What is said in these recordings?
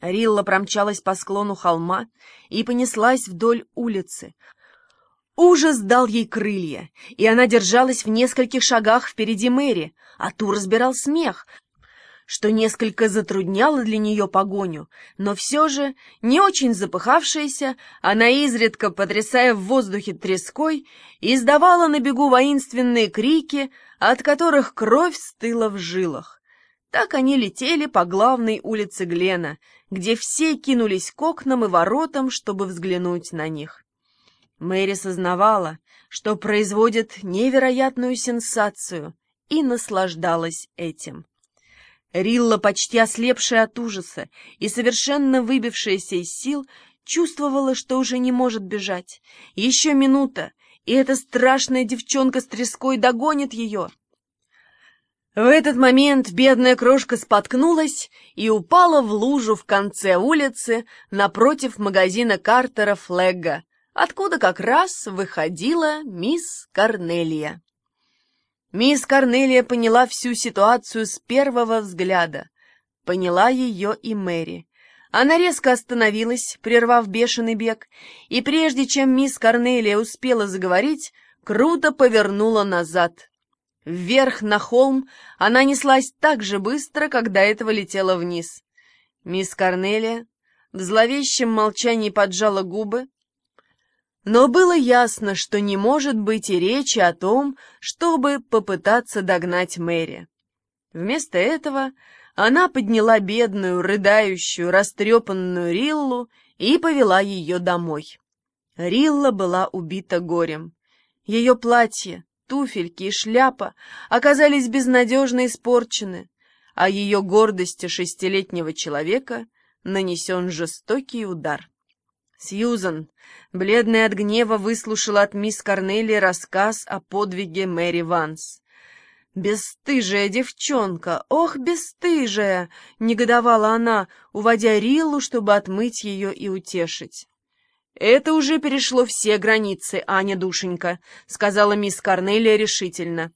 Рилла промчалась по склону холма и понеслась вдоль улицы. Ужас дал ей крылья, и она держалась в нескольких шагах впереди Мэри, а ту разбирал смех, что несколько затрудняло для нее погоню, но все же, не очень запыхавшаяся, она изредка, потрясая в воздухе треской, издавала на бегу воинственные крики, от которых кровь стыла в жилах. Так они летели по главной улице Глена, где все кинулись к окнам и воротам, чтобы взглянуть на них. Мэри сознавала, что производит невероятную сенсацию, и наслаждалась этим. Рилла, почти ослепшая от ужаса и совершенно выбившаяся из сил, чувствовала, что уже не может бежать. Еще минута, и эта страшная девчонка с треской догонит ее. В этот момент бедная крошка споткнулась и упала в лужу в конце улицы напротив магазина Картера Флегга, откуда как раз выходила мисс Корнелия. Мисс Корнелия поняла всю ситуацию с первого взгляда. Поняла ее и Мэри. Она резко остановилась, прервав бешеный бег, и прежде чем мисс Корнелия успела заговорить, круто повернула назад. Вверх на холм она неслась так же быстро, как до этого летела вниз. Мисс Корнелия в зловещем молчании поджала губы, но было ясно, что не может быть и речи о том, чтобы попытаться догнать Мэри. Вместо этого она подняла бедную, рыдающую, растрепанную Риллу и повела ее домой. Рилла была убита горем. Ее платье, туфельки и шляпа оказались безнадежно испорчены, а ее гордости шестилетнего человека нанесен жестокий удар. Сьюзан, бледная от гнева, выслушала от мисс Корнелли рассказ о подвиге Мэри Ванс. «Бесстыжая девчонка! Ох, бесстыжая!» — негодовала она, уводя Риллу, чтобы отмыть ее и утешить. «Это уже перешло все границы, Аня, душенька», — сказала мисс Корнелия решительно.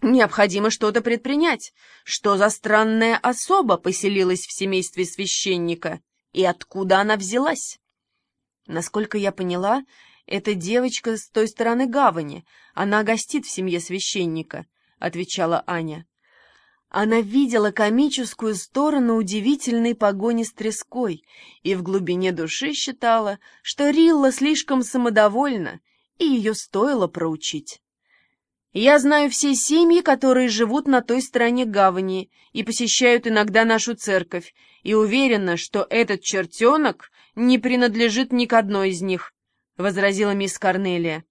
«Необходимо что-то предпринять. Что за странная особа поселилась в семействе священника? И откуда она взялась?» Насколько я поняла, эта девочка с той стороны гавани. Она гостит в семье священника, — отвечала Аня. Она видела комическую сторону удивительной погони с треской и в глубине души считала, что Рилла слишком самодовольна, и ее стоило проучить. Я знаю все семьи, которые живут на той стороне гавани и посещают иногда нашу церковь, и уверена, что этот чертенок не принадлежит ни к одной из них, — возразила мисс Корнелия.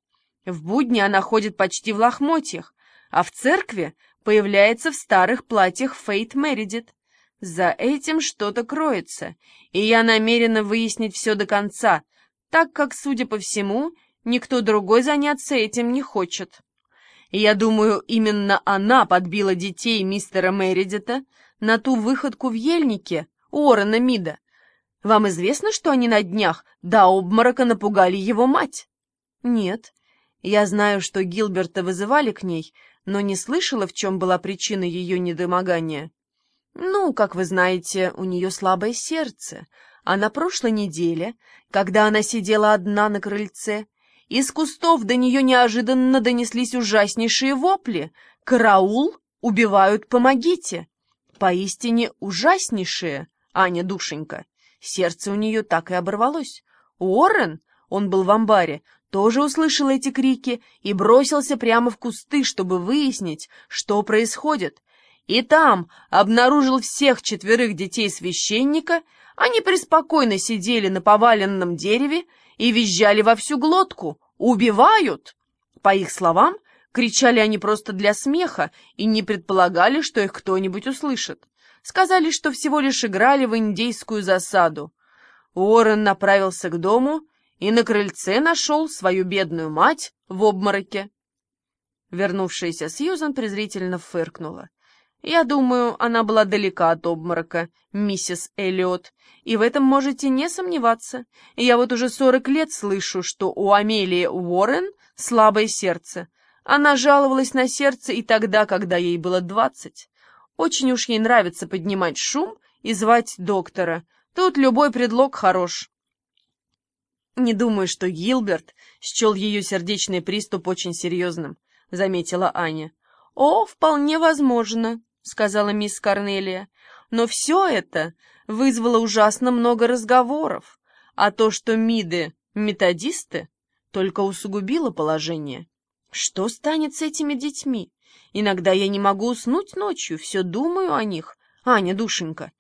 В будни она ходит почти в лохмотьях, а в церкви появляется в старых платьях Фейт Мередит. За этим что-то кроется, и я намерена выяснить все до конца, так как, судя по всему, никто другой заняться этим не хочет. Я думаю, именно она подбила детей мистера Мередита на ту выходку в ельнике Уоррена Мида, вам известно, что они на днях до обморока напугали его мать? Нет. Я знаю, что Гилберта вызывали к ней, но не слышала, в чем была причина ее недомогания. Ну, как вы знаете, у нее слабое сердце, а на прошлой неделе, когда она сидела одна на крыльце, из кустов до нее неожиданно донеслись ужаснейшие вопли. «Караул! Убивают! Помогите!» Поистине ужаснейшие, Аня, душенька. Сердце у нее так и оборвалось. Уоррен, он был в амбаре, тоже услышал эти крики и бросился прямо в кусты, чтобы выяснить, что происходит. И там обнаружил всех четверых детей священника, они преспокойно сидели на поваленном дереве и визжали во всю глотку. «Убивают!» По их словам, кричали они просто для смеха и не предполагали, что их кто-нибудь услышит. Сказали, что всего лишь играли в индейскую засаду. Уоррен направился к дому и на крыльце нашел свою бедную мать в обмороке. Вернувшаяся Сьюзан презрительно фыркнула. «Я думаю, она была далека от обморока, миссис Эллиот, и в этом можете не сомневаться. Я вот уже сорок лет слышу, что у Амелии Уоррен слабое сердце. Она жаловалась на сердце и тогда, когда ей было двадцать. Очень уж ей нравится поднимать шум и звать доктора, Тут любой предлог хорош. Не думаю, что Гилберт счел ее сердечный приступ очень серьезным, заметила Аня. О, вполне возможно, сказала мисс Корнелия. Но все это вызвало ужасно много разговоров, а то, что Миды методисты, только усугубило положение. Что станет с этими детьми? Иногда я не могу уснуть ночью, все думаю о них. Аня, душенька,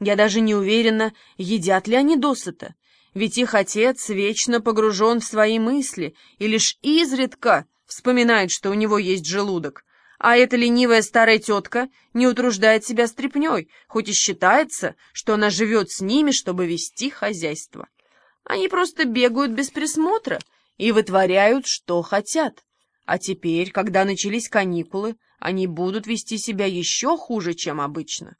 я даже не уверена, едят ли они досыта, ведь их отец вечно погружен в свои мысли и лишь изредка вспоминает, что у него есть желудок. А эта ленивая старая тетка не утруждает себя стряпней, хоть и считается, что она живет с ними, чтобы вести хозяйство. Они просто бегают без присмотра и вытворяют, что хотят. А теперь, когда начались каникулы, они будут вести себя еще хуже, чем обычно.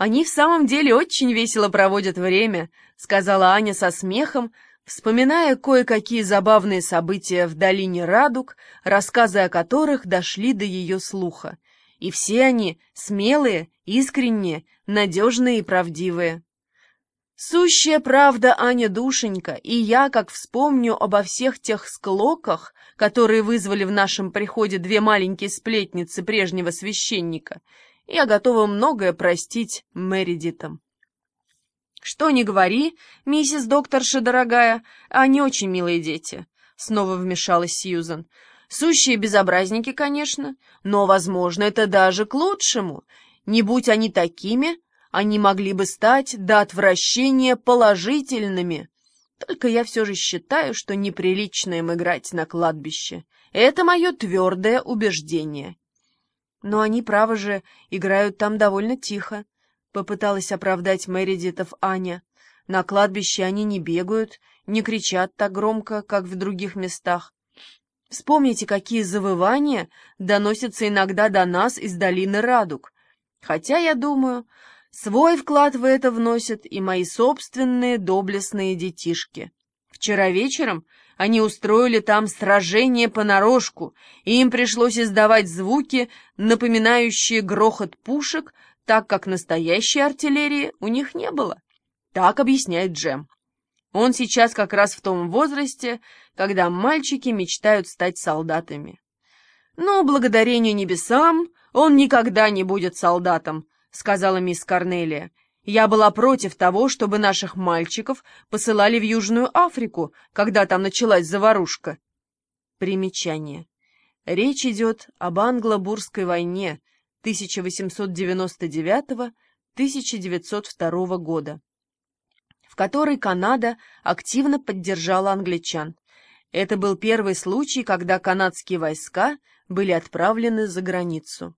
«Они в самом деле очень весело проводят время», — сказала Аня со смехом, вспоминая кое-какие забавные события в долине Радуг, рассказы о которых дошли до ее слуха. И все они смелые, искренние, надежные и правдивые. Сущая правда, Аня, душенька, и я, как вспомню обо всех тех склоках, которые вызвали в нашем приходе две маленькие сплетницы прежнего священника, я готова многое простить Мэридитам. Что ни говори, миссис докторша дорогая, они очень милые дети, — снова вмешалась Сьюзан. Сущие безобразники, конечно, но, возможно, это даже к лучшему. Не будь они такими, они могли бы стать до отвращения положительными. Только я все же считаю, что неприлично им играть на кладбище. Это мое твердое убеждение. Но они, право же, играют там довольно тихо, — попыталась оправдать Мэридитов Аня. На кладбище они не бегают, не кричат так громко, как в других местах. Вспомните, какие завывания доносятся иногда до нас из долины Радуг. Хотя, я думаю, Свой вклад в это вносят и мои собственные доблестные детишки. Вчера вечером они устроили там сражение понарошку, и им пришлось издавать звуки, напоминающие грохот пушек, так как настоящей артиллерии у них не было. Так объясняет Джем. Он сейчас как раз в том возрасте, когда мальчики мечтают стать солдатами. Но, благодарение небесам, он никогда не будет солдатом, — сказала мисс Корнелия. «Я была против того, чтобы наших мальчиков посылали в Южную Африку, когда там началась заварушка». Примечание. Речь идет об англо-бурской войне 1899-1902 года, в которой Канада активно поддержала англичан. Это был первый случай, когда канадские войска были отправлены за границу.